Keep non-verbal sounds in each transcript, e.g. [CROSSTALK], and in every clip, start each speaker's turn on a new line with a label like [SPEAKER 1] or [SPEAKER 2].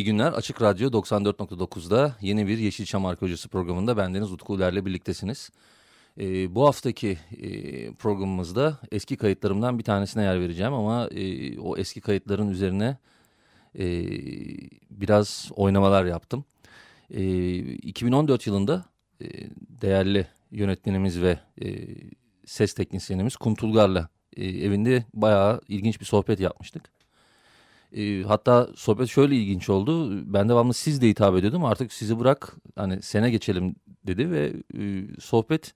[SPEAKER 1] İyi günler. Açık Radyo 94.9'da yeni bir Yeşilçam Arkeolojisi programında bendeniz Utku Uler'le birliktesiniz. Ee, bu haftaki e, programımızda eski kayıtlarımdan bir tanesine yer vereceğim ama e, o eski kayıtların üzerine e, biraz oynamalar yaptım. E, 2014 yılında e, değerli yönetmenimiz ve e, ses teknisyenimiz Kuntulgar'la e, evinde bayağı ilginç bir sohbet yapmıştık. E, hatta sohbet şöyle ilginç oldu. Ben devamlı siz de hitap ediyordum. Artık sizi bırak hani sene geçelim dedi ve e, sohbet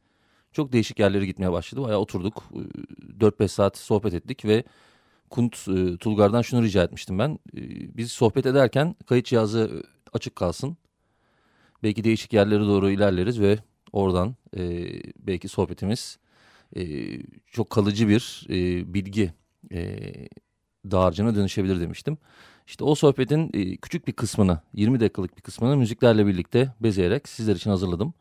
[SPEAKER 1] çok değişik yerlere gitmeye başladı. Bayağı oturduk. E, 4-5 saat sohbet ettik ve Kunt e, Tulgar'dan şunu rica etmiştim ben. E, biz sohbet ederken kayıt cihazı açık kalsın. Belki değişik yerlere doğru ilerleriz ve oradan e, belki sohbetimiz e, çok kalıcı bir e, bilgi e, dağarcığına dönüşebilir demiştim. İşte o sohbetin e, küçük bir kısmını 20 dakikalık bir kısmını müziklerle birlikte bezeyerek sizler için hazırladım.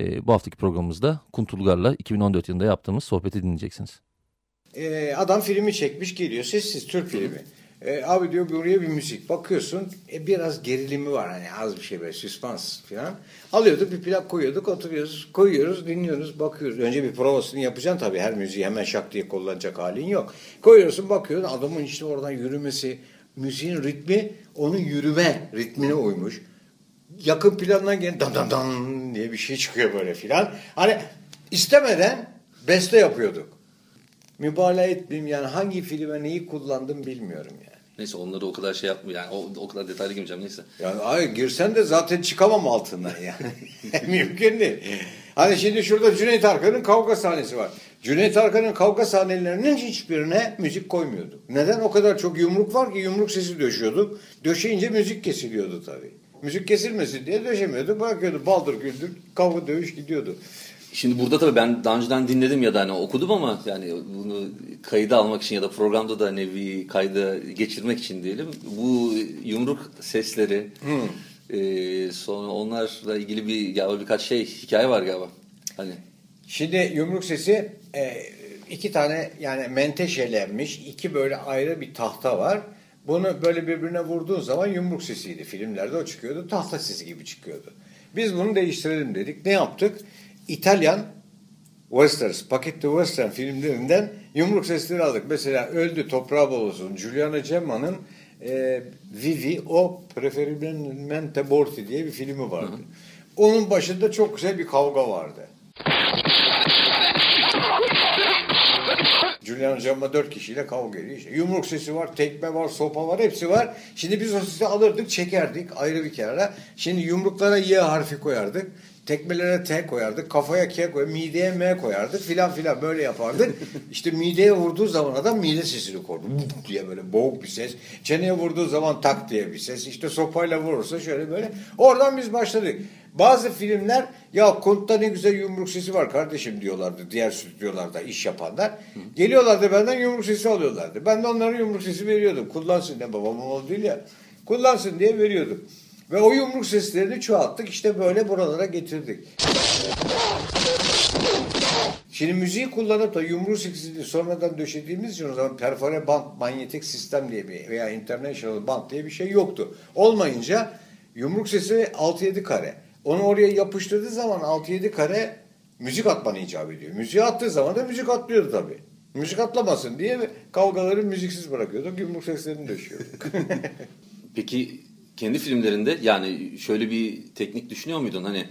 [SPEAKER 1] E, bu haftaki programımızda Kuntulgar'la 2014 yılında yaptığımız sohbeti dinleyeceksiniz.
[SPEAKER 2] Ee, adam filmi çekmiş geliyor sessiz Türk filmi. E, abi diyor buraya bir müzik. Bakıyorsun e, biraz gerilimi var hani az bir şey böyle süspans falan. Alıyorduk bir plak koyuyorduk oturuyoruz koyuyoruz dinliyoruz bakıyoruz. Önce bir provasını yapacaksın tabii her müziği hemen şak diye kullanacak halin yok. Koyuyorsun bakıyorsun adamın işte oradan yürümesi müziğin ritmi onun yürüme ritmine uymuş. Yakın plandan gelen dan dan dan diye bir şey çıkıyor böyle filan. Hani istemeden beste yapıyorduk. Mübalağa etmeyeyim yani hangi filme neyi kullandım bilmiyorum yani.
[SPEAKER 3] Neyse onları o kadar şey yapmıyor yani o, o kadar detaylı girmeyeceğim neyse.
[SPEAKER 2] Yani ay girsen de zaten çıkamam altından [LAUGHS] yani. [LAUGHS] Mümkün değil. Hani şimdi şurada Cüneyt Arkan'ın kavga sahnesi var. Cüneyt Arkan'ın kavga sahnelerinin hiçbirine müzik koymuyorduk. Neden? O kadar çok yumruk var ki yumruk sesi döşüyorduk. Döşeyince müzik kesiliyordu tabii. Müzik kesilmesin diye döşemiyorduk. Bırakıyorduk baldır güldür kavga dövüş gidiyordu.
[SPEAKER 3] Şimdi burada tabii ben daha önceden dinledim ya da hani okudum ama yani bunu kayıda almak için ya da programda da nevi kayda geçirmek için diyelim. Bu yumruk sesleri hmm. e, sonra onlarla ilgili bir galiba birkaç şey hikaye var galiba. Hani
[SPEAKER 2] Şimdi yumruk sesi e, iki tane yani menteşelenmiş iki böyle ayrı bir tahta var. Bunu böyle birbirine vurduğun zaman yumruk sesiydi. Filmlerde o çıkıyordu. Tahta sesi gibi çıkıyordu. Biz bunu değiştirelim dedik. Ne yaptık? İtalyan westerns, paketli western filmlerinden yumruk sesleri aldık. Mesela Öldü Toprağı Bol Olsun, Giuliano Gemma'nın e, Vivi o Preferibilmente Morti diye bir filmi vardı. Hı hı. Onun başında çok güzel bir kavga vardı. Julian Camma dört kişiyle kavga ediyor. İşte yumruk sesi var, tekme var, sopa var, hepsi var. Şimdi biz o sesi alırdık, çekerdik ayrı bir kenara. Şimdi yumruklara Y harfi koyardık. Tekmelere T koyardık, kafaya K koyardık, mideye M koyardık filan filan böyle yapardık. [LAUGHS] İşte mideye vurduğu zaman adam mide sesini kordu. diye böyle boğuk bir ses. Çeneye vurduğu zaman tak diye bir ses. İşte sopayla vurursa şöyle böyle. Oradan biz başladık. Bazı filmler ya Kunt'ta ne güzel yumruk sesi var kardeşim diyorlardı diğer stüdyolarda iş yapanlar. Geliyorlardı benden yumruk sesi alıyorlardı. Ben de onlara yumruk sesi veriyordum. Kullansın ne babamın oğlu değil ya. Kullansın diye veriyordum. Ve o yumruk seslerini çoğalttık. İşte böyle buralara getirdik. Şimdi müziği kullanıp da yumruk sesini sonradan döşediğimiz için o zaman perfore band, manyetik sistem diye bir veya international band diye bir şey yoktu. Olmayınca yumruk sesi 6-7 kare. Onu oraya yapıştırdığı zaman 6-7 kare müzik atman icap ediyor. Müziği attığı zaman da müzik atlıyordu tabii. Müzik atlamasın diye kavgaları müziksiz bırakıyorduk. Yumruk seslerini döşüyorduk. [LAUGHS]
[SPEAKER 3] Peki kendi filmlerinde yani şöyle bir teknik düşünüyor muydun? Hani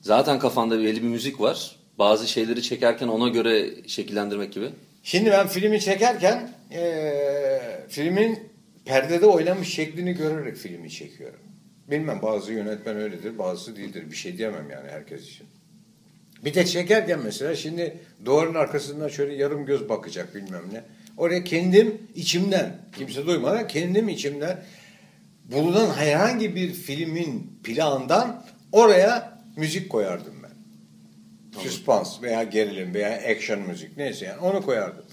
[SPEAKER 3] zaten kafanda belli bir müzik var. Bazı şeyleri çekerken ona göre şekillendirmek gibi.
[SPEAKER 2] Şimdi ben filmi çekerken e, filmin perdede oynamış şeklini görerek filmi çekiyorum. Bilmem bazı yönetmen öyledir bazısı değildir. Bir şey diyemem yani herkes için. Bir de çekerken mesela şimdi duvarın arkasından şöyle yarım göz bakacak bilmem ne. Oraya kendim içimden, kimse duymadan kendim içimden bulunan herhangi bir filmin planından oraya müzik koyardım ben. Süspans veya gerilim veya action müzik neyse yani onu koyardım.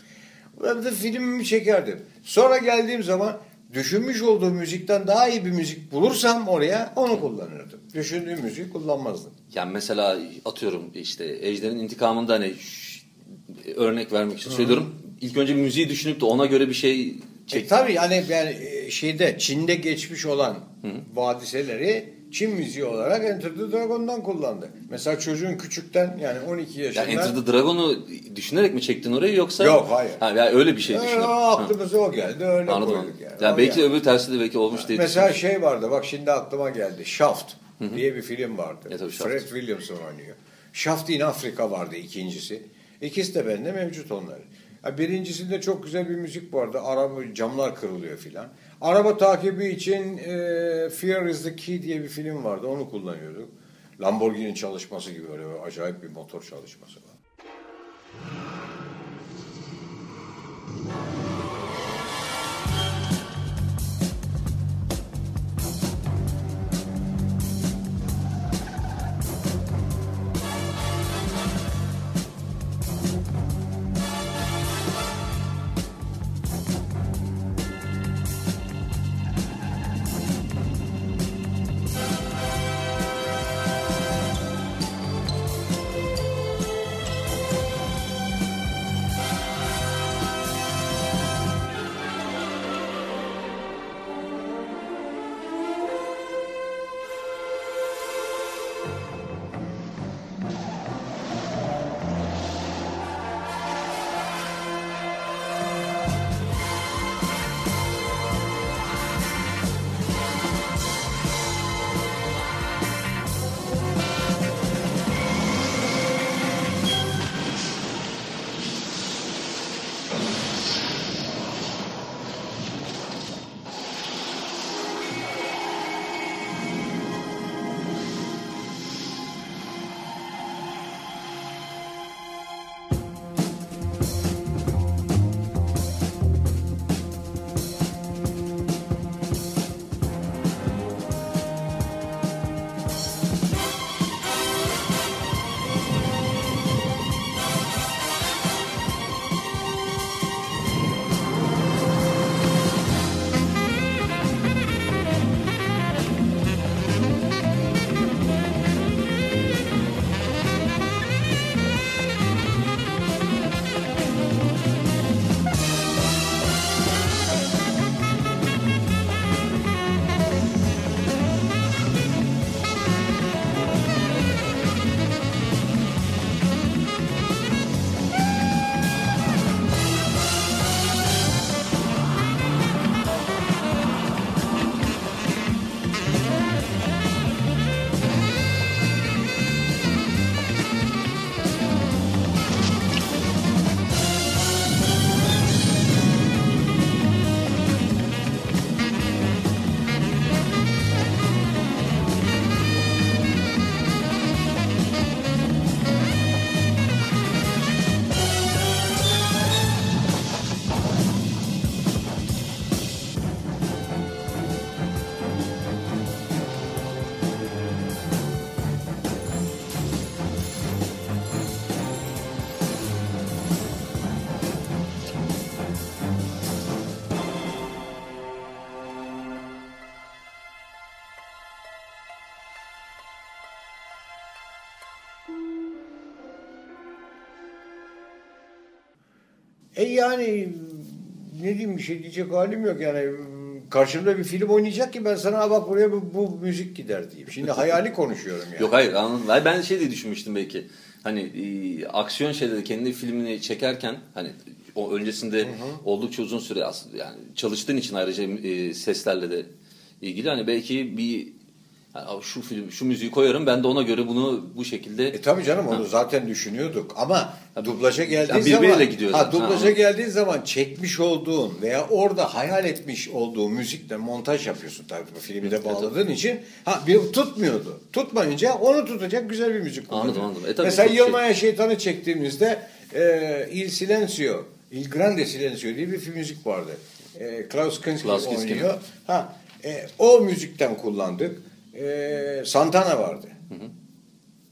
[SPEAKER 2] Ben de filmimi çekerdim. Sonra geldiğim zaman düşünmüş olduğum müzikten daha iyi bir müzik bulursam oraya onu kullanırdım. Düşündüğüm müziği kullanmazdım.
[SPEAKER 3] Yani mesela atıyorum işte Ejder'in intikamında hani örnek vermek için söylüyorum. İlk önce müziği düşünüp de ona göre bir şey
[SPEAKER 2] E,
[SPEAKER 3] çek.
[SPEAKER 2] tabii yani e, şeyde Çin'de geçmiş olan bu hadiseleri Çin müziği olarak Enter the Dragon'dan kullandı. Mesela çocuğun küçükten yani 12 yaşında
[SPEAKER 3] Yani Enter the Dragon'u düşünerek mi çektin orayı yoksa?
[SPEAKER 2] Yok, hayır.
[SPEAKER 3] Ha, yani öyle bir şey
[SPEAKER 2] Ee,
[SPEAKER 3] düşündüm.
[SPEAKER 2] o
[SPEAKER 3] Ha,
[SPEAKER 2] aklımıza o geldi öyle
[SPEAKER 3] Anladım
[SPEAKER 2] koyduk yani.
[SPEAKER 3] Yani belki
[SPEAKER 2] yani.
[SPEAKER 3] öbür tersi de belki olmuş diye
[SPEAKER 2] Mesela
[SPEAKER 3] düşünmüştüm.
[SPEAKER 2] şey vardı bak şimdi aklıma geldi. Shaft diye bir film vardı.
[SPEAKER 3] E, tabii Shaft.
[SPEAKER 2] Fred Williamson oynuyor. Shaft in Afrika vardı ikincisi. İkisi de bende mevcut onlar. Birincisinde çok güzel bir müzik vardı. Araba camlar kırılıyor filan. Araba takibi için e, Fear is the Key diye bir film vardı. Onu kullanıyorduk. Lamborghini çalışması gibi öyle bir acayip bir motor çalışması var. E yani ne diyeyim bir şey diyecek halim yok yani karşımda bir film oynayacak ki ben sana "Aa bak buraya bu, bu müzik gider diyeyim. Şimdi hayali konuşuyorum yani.
[SPEAKER 3] Yok hayır anladım. Hayır, Ben şey diye düşünmüştüm belki. Hani e, aksiyon şeyleri kendi filmini çekerken hani o öncesinde oldukça uzun süre aslında yani çalıştığın için ayrıca e, seslerle de ilgili hani belki bir yani şu film şu müziği koyarım ben de ona göre bunu bu şekilde
[SPEAKER 2] E tabii canım onu zaten düşünüyorduk ama dublaja geldiği
[SPEAKER 3] Ya birbiriyle
[SPEAKER 2] zaman ha, dublaja
[SPEAKER 3] Ha.
[SPEAKER 2] geldiği zaman çekmiş olduğun veya orada hayal etmiş olduğun müzikle montaj yapıyorsun tabii bu filmi de bağladığın için ha bir tutmuyordu. Tutmayınca onu tutacak güzel bir müzik
[SPEAKER 3] Anladım,
[SPEAKER 2] kullanıyor.
[SPEAKER 3] anladım. E tabii
[SPEAKER 2] Mesela
[SPEAKER 3] şey-
[SPEAKER 2] Yılmaya Şeytan'ı çektiğimizde e, Il Silencio Il Grande Silencio diye bir film müzik vardı. E, Klaus Kinski
[SPEAKER 3] Klaus Kinski.
[SPEAKER 2] oynuyor. Ha, e, o müzikten kullandık. E, Santana vardı.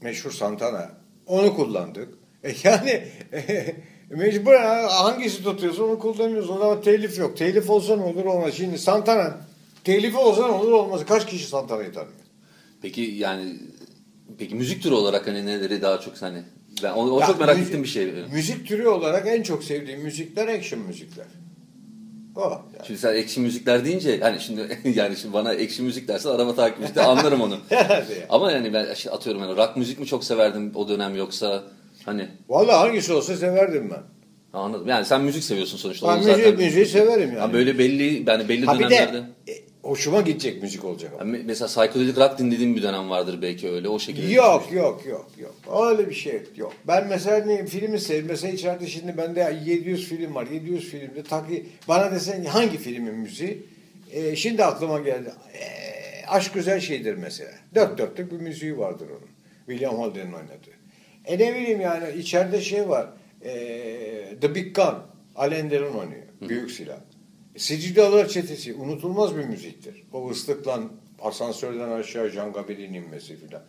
[SPEAKER 2] Meşhur Santana. Onu kullandık. E, yani e, mecburen hangisi tutuyorsa onu kullanıyoruz. O zaman telif yok. Telif olsa ne olur olmaz. Şimdi Santana telifi olsa ne olur olmaz. Kaç kişi Santana'yı tanıyor?
[SPEAKER 3] Peki yani peki müzik türü olarak hani neleri daha çok hani ben o, o
[SPEAKER 2] Ya,
[SPEAKER 3] çok merak
[SPEAKER 2] müzik-
[SPEAKER 3] ettiğim bir şey.
[SPEAKER 2] Müzik türü olarak en çok sevdiğim müzikler action müzikler. O. yani.
[SPEAKER 3] Şimdi sen ekşi müzikler deyince hani şimdi [LAUGHS] yani şimdi bana ekşi müzik dersen araba takipçisi de anlarım onu. [LAUGHS] Ama yani ben işte atıyorum yani rock müzik mi çok severdim o dönem yoksa hani
[SPEAKER 2] Vallahi hangisi olsa severdim ben.
[SPEAKER 3] anladım. Yani sen müzik seviyorsun sonuçta.
[SPEAKER 2] Ben müziği,
[SPEAKER 3] zaten.
[SPEAKER 2] müziği severim yani.
[SPEAKER 3] Ha böyle belli yani belli
[SPEAKER 2] Ha bir
[SPEAKER 3] dönemlerde.
[SPEAKER 2] de e, hoşuma gidecek müzik olacak ama.
[SPEAKER 3] Yani mesela psychedelic rock dinlediğim bir dönem vardır belki öyle o şekilde.
[SPEAKER 2] Yok yok yok yok. Öyle bir şey yok. Ben mesela ne, filmi sev. Mesela içeride şimdi bende 700 film var. 700 filmde taki bana desen hangi filmin müziği? E, şimdi aklıma geldi. E, Aşk güzel şeydir mesela. Dört dörtlük bir müziği vardır onun. William Holden'in oynadığı. E ne bileyim yani içeride şey var. E, The Big Gun. Alain Delon oynuyor. Büyük silah. Sicilyalılar Çetesi unutulmaz bir müziktir. O ıslıkla asansörden aşağı Jean Gabel'in inmesi filan.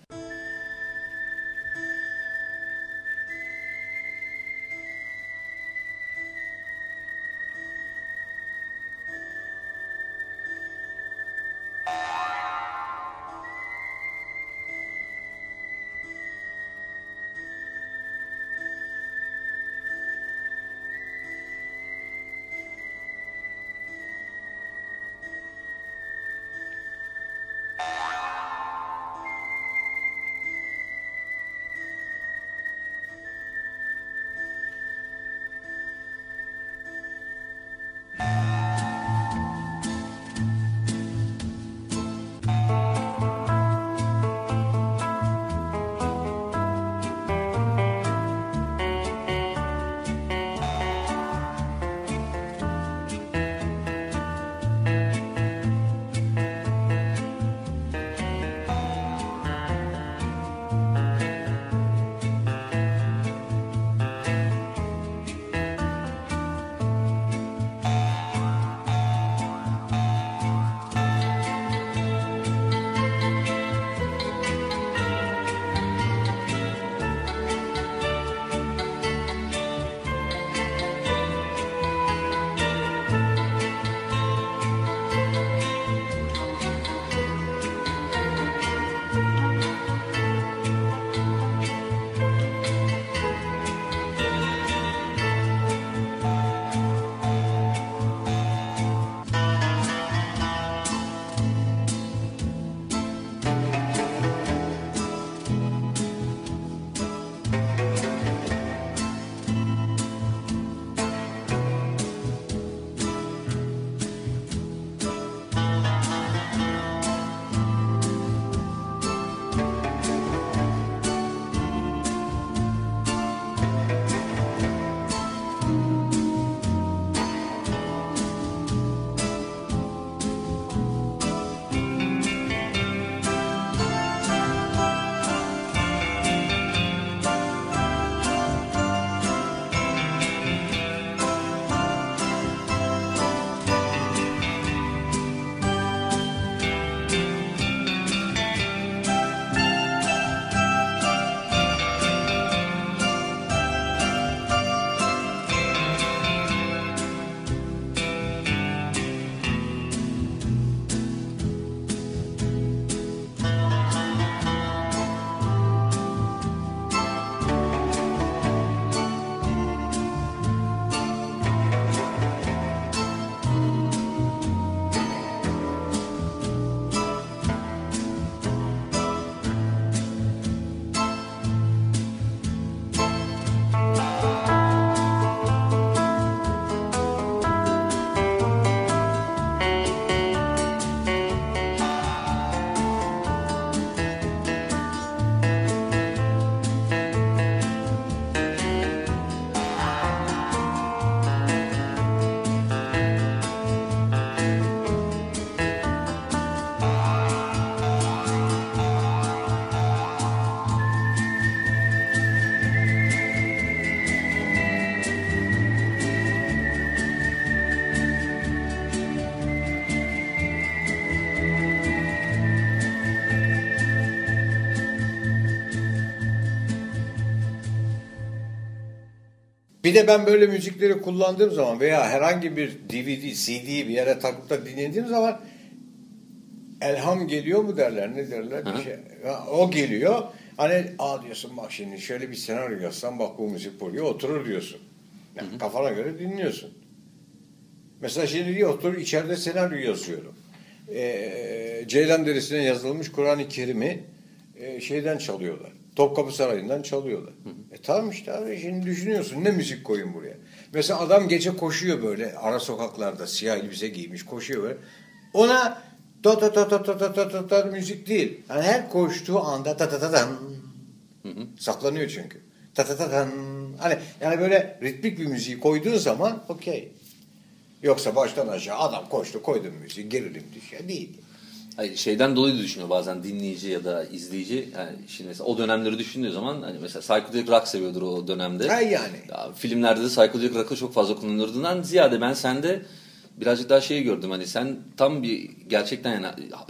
[SPEAKER 2] Bir de ben böyle müzikleri kullandığım zaman veya herhangi bir DVD, CD bir yere takıp da dinlediğim zaman elham geliyor mu derler ne derler bir şey. O geliyor. Hani aa diyorsun bak şimdi şöyle bir senaryo yazsam bak bu müzik buraya oturur diyorsun. Yani kafana göre dinliyorsun. Mesela şimdi diyor otur içeride senaryo yazıyorum. Ee, Ceylan Deresi'ne yazılmış Kur'an-ı Kerim'i e, şeyden çalıyorlar. Topkapı Sarayı'ndan çalıyorlar. E tamam işte abi şimdi düşünüyorsun ne müzik koyun buraya. Mesela adam gece koşuyor böyle ara sokaklarda siyah elbise giymiş koşuyor böyle. Ona ta ta ta ta ta ta ta ta ta müzik değil. Yani her koştuğu anda ta ta ta tan saklanıyor çünkü. Ta ta ta tan hani yani böyle ritmik bir müziği koyduğun zaman okey. Yoksa baştan aşağı adam koştu koydum müziği gerilim düşüyor değil.
[SPEAKER 3] Hayır, şeyden dolayı da düşünüyor bazen dinleyici ya da izleyici. Yani şimdi mesela o dönemleri düşündüğü zaman hani mesela psychedelic rock seviyordur o dönemde.
[SPEAKER 2] Ha yani.
[SPEAKER 3] Ya, filmlerde de psychedelic rock'ı çok fazla kullanıldığından ziyade ben sende birazcık daha şeyi gördüm. Hani sen tam bir gerçekten yani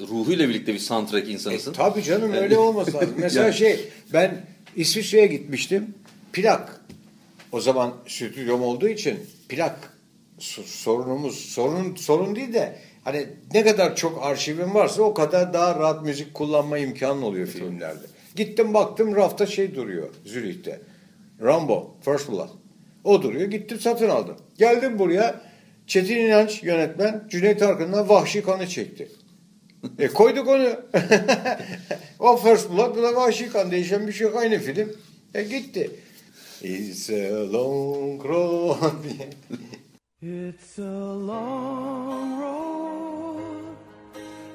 [SPEAKER 3] ruhuyla birlikte bir soundtrack
[SPEAKER 2] E,
[SPEAKER 3] insanısın.
[SPEAKER 2] tabii canım öyle lazım. [LAUGHS] Mesela
[SPEAKER 3] Yani-
[SPEAKER 2] şey ben İsviçre'ye gitmiştim. Plak. O zaman stüdyom olduğu için plak sorunumuz sorun sorun değil de hani ne kadar çok arşivim varsa o kadar daha rahat müzik kullanma imkanı oluyor filmlerde. Gittim baktım rafta şey duruyor Zürih'te. Rambo, First Blood. O duruyor. Gittim satın aldım. Geldim buraya. Çetin İnanç yönetmen Cüneyt Arkın'dan Vahşi Kanı çekti. E koyduk onu. [LAUGHS] o First Blood bu da Vahşi Kan. Değişen bir şey yok. Aynı film. E gitti. It's a long road. [LAUGHS]
[SPEAKER 4] It's a long road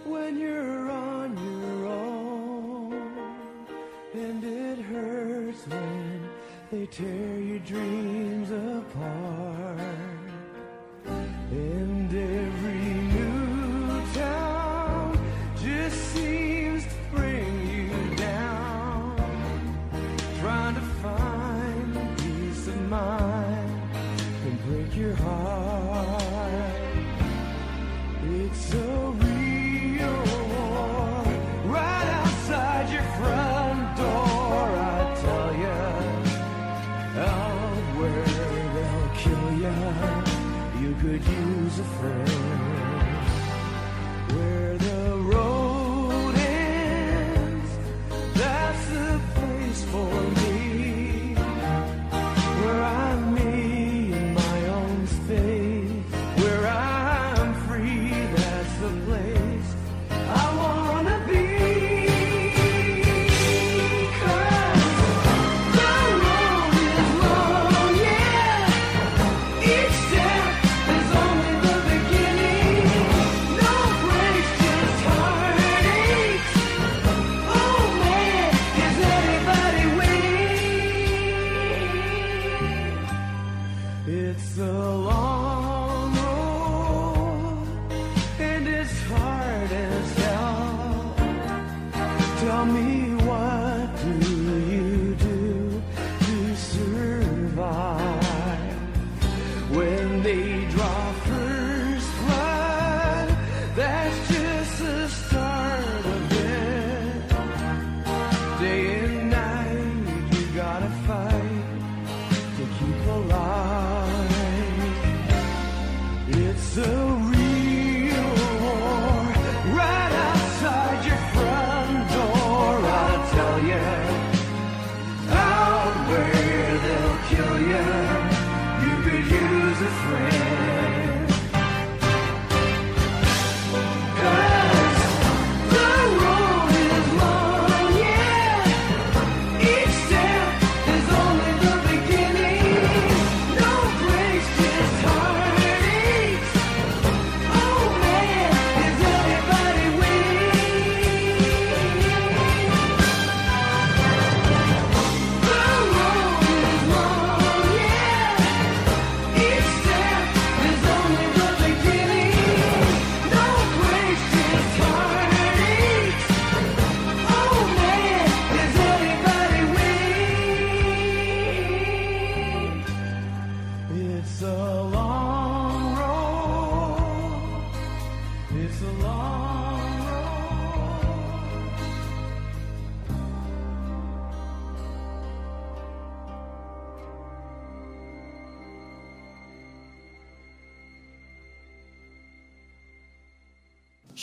[SPEAKER 4] when you're on your own, and it hurts when they tear your dreams apart. lado.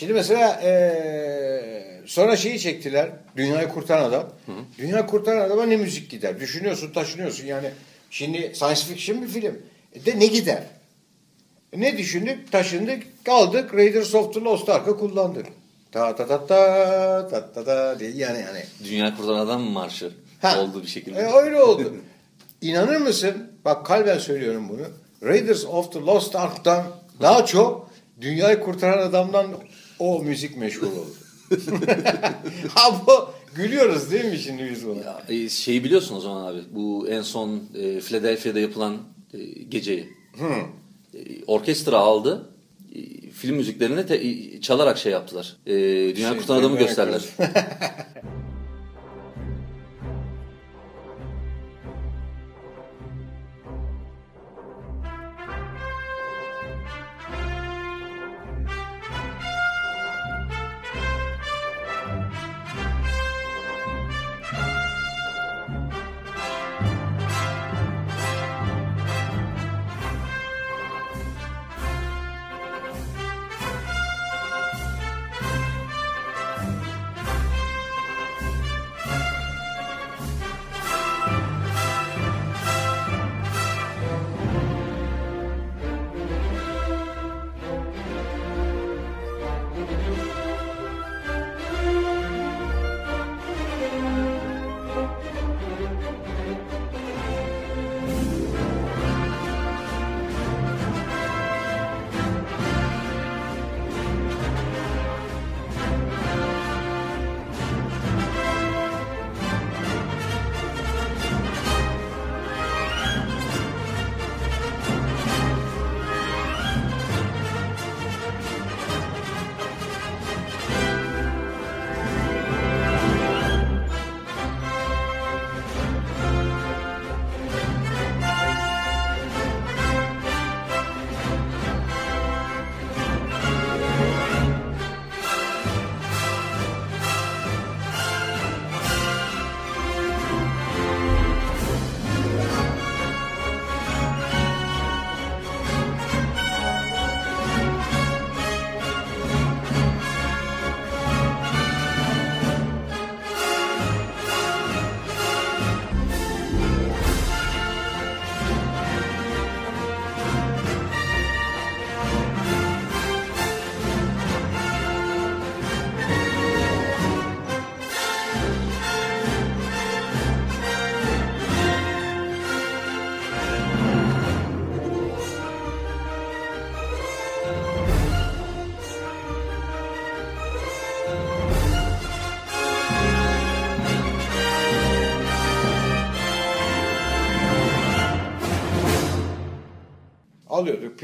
[SPEAKER 2] Şimdi mesela eee, sonra şeyi çektiler. Dünyayı kurtaran adam. Dünyayı kurtaran adama ne müzik gider? Düşünüyorsun, taşınıyorsun yani. Şimdi science fiction bir film. E de ne gider? E ne düşündük? Taşındık, kaldık. Raiders of the Lost Ark'ı kullandık. Ta ta ta ta ta ta ta diye yani yani.
[SPEAKER 3] Dünya Kurtaran Adam marşı
[SPEAKER 2] Ha.
[SPEAKER 3] oldu bir şekilde.
[SPEAKER 2] E, öyle oldu. [LAUGHS] İnanır mısın? Bak kalben söylüyorum bunu. Raiders of the Lost Ark'tan daha çok dünyayı kurtaran adamdan o müzik meşhur oldu. [LAUGHS] ha bu gülüyoruz değil mi şimdi biz buna?
[SPEAKER 3] Ya, e, şeyi biliyorsun o zaman abi. Bu en son e, Philadelphia'da yapılan e, geceyi. E, orkestra aldı. E, film müziklerini te- e, çalarak şey yaptılar. E, Dünya
[SPEAKER 2] Şey,
[SPEAKER 3] Kurtaran Adam'ı gösterdiler. [LAUGHS]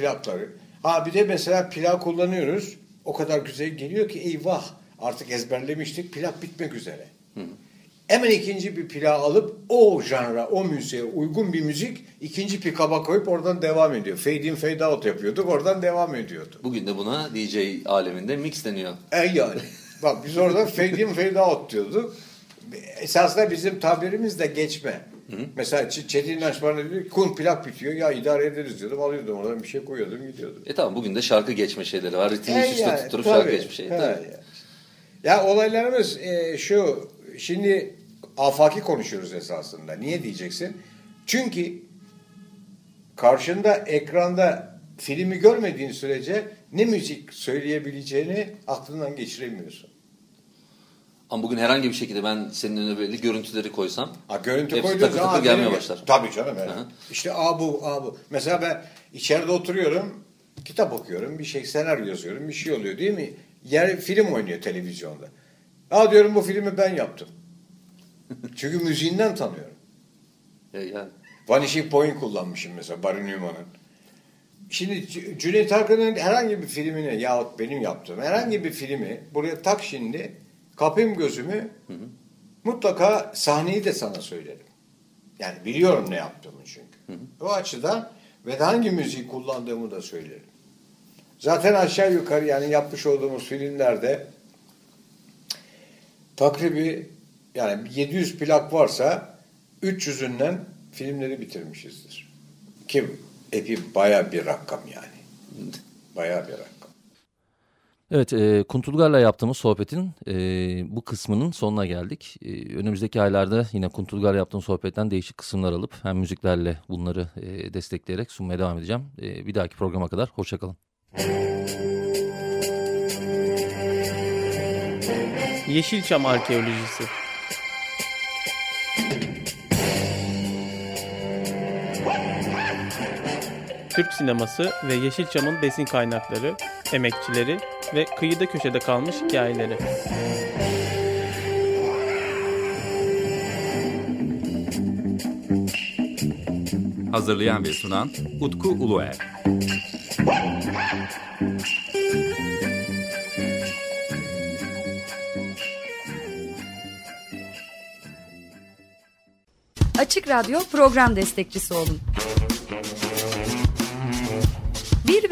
[SPEAKER 2] plakları. Ha bir de mesela plak kullanıyoruz. O kadar güzel geliyor ki eyvah artık ezberlemiştik plak bitmek üzere. Hemen ikinci bir plak alıp o janra, o müziğe uygun bir müzik ikinci pikaba koyup oradan devam ediyor. Fade in fade out yapıyorduk oradan devam ediyordu.
[SPEAKER 3] Bugün de buna DJ aleminde mix deniyor.
[SPEAKER 2] E yani. Bak biz orada fade in fade out diyorduk. Esasında bizim tabirimiz de geçme. Mesela Ç- Çetin İnanç bana ki kun plak bitiyor ya idare ederiz diyordum alıyordum oradan bir şey koyuyordum gidiyordum.
[SPEAKER 3] E tamam bugün de şarkı geçme şeyleri var. Ritmi üst üste
[SPEAKER 2] yani,
[SPEAKER 3] tutturup
[SPEAKER 2] tabii,
[SPEAKER 3] şarkı geçme
[SPEAKER 2] he
[SPEAKER 3] Tabii.
[SPEAKER 2] yani. Ya olaylarımız e, şu şimdi afaki konuşuyoruz esasında. Niye diyeceksin? Çünkü karşında ekranda filmi görmediğin sürece ne müzik söyleyebileceğini aklından geçiremiyorsun.
[SPEAKER 3] Ama bugün herhangi bir şekilde ben senin önüne belli görüntüleri koysam
[SPEAKER 2] Ha, görüntü
[SPEAKER 3] hepsi takır takır gelmeye
[SPEAKER 2] benim-
[SPEAKER 3] başlar.
[SPEAKER 2] Tabii canım.
[SPEAKER 3] Hı.
[SPEAKER 2] İşte a bu, a bu. Mesela ben içeride oturuyorum, kitap okuyorum, bir şey senaryo yazıyorum, bir şey oluyor değil mi? Yer film oynuyor televizyonda. Ha diyorum bu filmi ben yaptım. [LAUGHS] Çünkü müziğinden tanıyorum.
[SPEAKER 3] E, yani.
[SPEAKER 2] Vanishing Point kullanmışım mesela Barry Newman'ın. Şimdi Cüneyt Arkın'ın herhangi bir filmini yahut benim yaptığım herhangi bir filmi buraya tak şimdi kapayım gözümü mutlaka sahneyi de sana söylerim. Yani biliyorum ne yaptığımı çünkü. O açıdan ve hangi müziği kullandığımı da söylerim. Zaten aşağı yukarı yani yapmış olduğumuz filmlerde takribi yani 700 plak varsa 300'ünden filmleri bitirmişizdir. Kim? Epi baya bir rakam yani. Baya bir rakam.
[SPEAKER 3] Evet, e, Kuntulgar'la yaptığımız sohbetin e, bu kısmının sonuna geldik. E, önümüzdeki aylarda yine Kuntulgar'la yaptığım sohbetten değişik kısımlar alıp hem müziklerle bunları e, destekleyerek sunmaya devam edeceğim. E, bir dahaki programa kadar hoşçakalın.
[SPEAKER 5] Yeşilçam Arkeolojisi Türk sineması ve Yeşilçam'ın besin kaynakları, emekçileri ve kıyıda köşede kalmış hikayeleri.
[SPEAKER 1] Hazırlayan ve sunan Utku Uluer.
[SPEAKER 6] Açık Radyo program destekçisi olun.